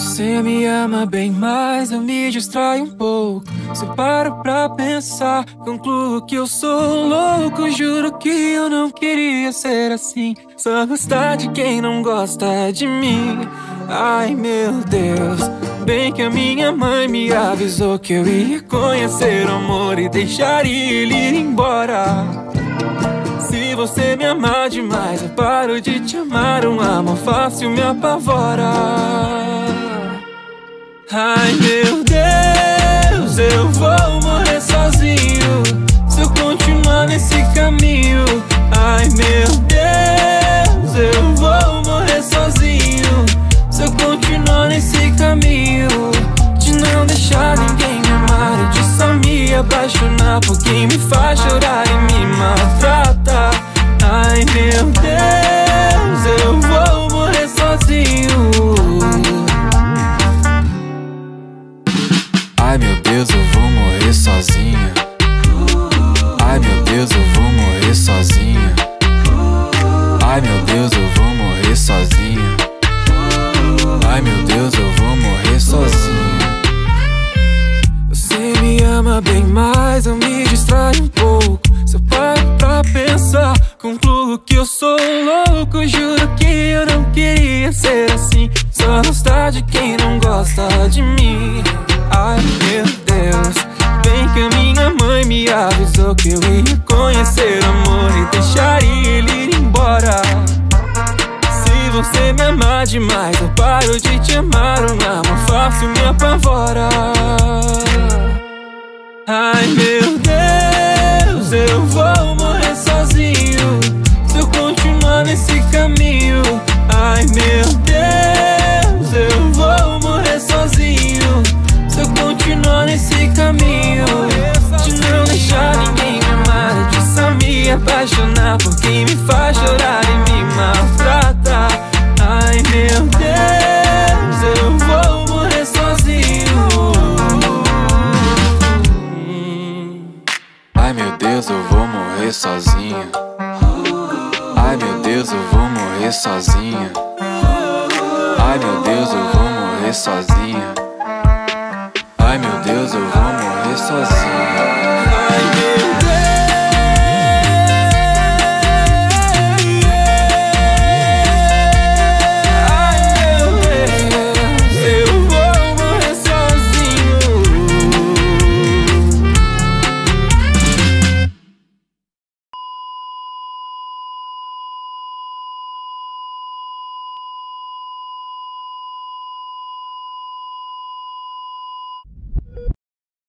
Você me ama bem, mas eu me distraio um pouco. Se eu paro pra pensar, concluo que eu sou louco. Juro que eu não queria ser assim. Só gostar de quem não gosta de mim. Ai meu Deus, bem que a minha mãe me avisou que eu ia conhecer o amor e deixaria ele ir embora. Se você me amar demais, eu paro de te amar. Um amor fácil me apavora. Ai meu Deus, eu vou morrer sozinho se eu continuar nesse caminho. Ai meu Deus, eu vou morrer sozinho se eu continuar nesse caminho de não deixar ninguém me amar e de só me apaixonar por quem me faz chorar e me maltrata. Ai meu Deus, Ai meu Deus, eu vou morrer sozinha. Ai meu Deus, eu vou morrer sozinha. Ai meu Deus, eu vou morrer sozinha. Ai meu Deus, eu vou morrer sozinha. Você me ama bem, mas eu me distraio um pouco. Se eu paro pra pensar, concluo que eu sou louco. Juro que eu não queria ser assim. Só gostar de quem não gosta de mim. Ai meu Deus, bem que a minha mãe me avisou que eu ia conhecer amor e deixaria ele ir embora. Se você me amar demais, eu paro de te amar. Um amor fácil me apavora. Morrer sozinha. Ai meu Deus, eu vou morrer sozinha. Ai meu Deus, eu vou morrer sozinha. Ai meu Deus, eu vou morrer sozinha. Ai meu